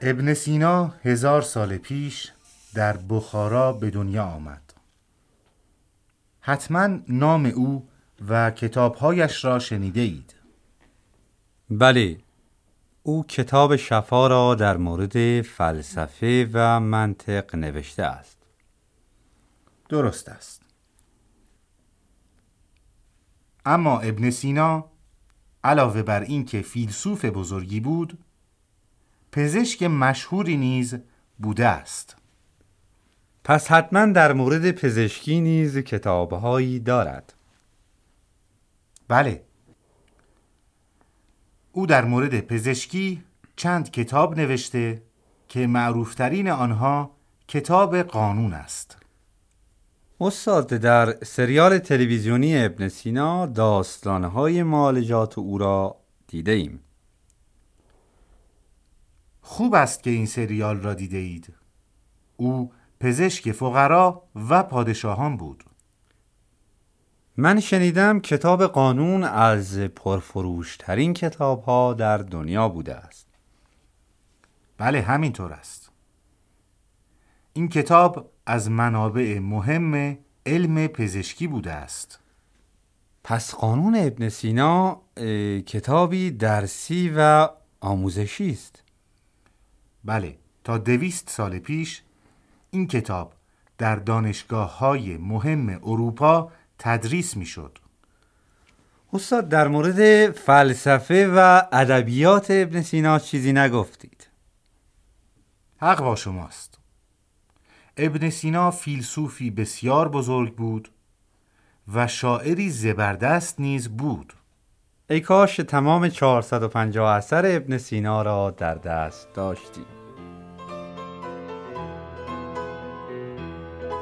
ابن سینا هزار سال پیش در بخارا به دنیا آمد. حتما نام او و کتابهایش را شنیده اید بله او کتاب شفا را در مورد فلسفه و منطق نوشته است. درست است. اما ابن سینا علاوه بر اینکه فیلسوف بزرگی بود پزشک مشهوری نیز بوده است. پس حتما در مورد پزشکی نیز کتابهایی دارد. بله. او در مورد پزشکی چند کتاب نوشته که معروفترین آنها کتاب قانون است. استاد در سریال تلویزیونی ابن سینا داستانهای معالجات او را دیده ایم. خوب است که این سریال را دیده اید. او پزشک فقرا و پادشاهان بود. من شنیدم کتاب قانون از پرفروشترین کتاب ها در دنیا بوده است. بله همینطور است. این کتاب از منابع مهم علم پزشکی بوده است. پس قانون ابن سینا کتابی درسی و آموزشی است. بله تا دویست سال پیش این کتاب در دانشگاه های مهم اروپا تدریس می شد استاد در مورد فلسفه و ادبیات ابن سینا چیزی نگفتید. حق با شماست. ابن سینا فیلسوفی بسیار بزرگ بود و شاعری زبردست نیز بود. ای کاش تمام 450 اثر ابن سینا را در دست داشتیم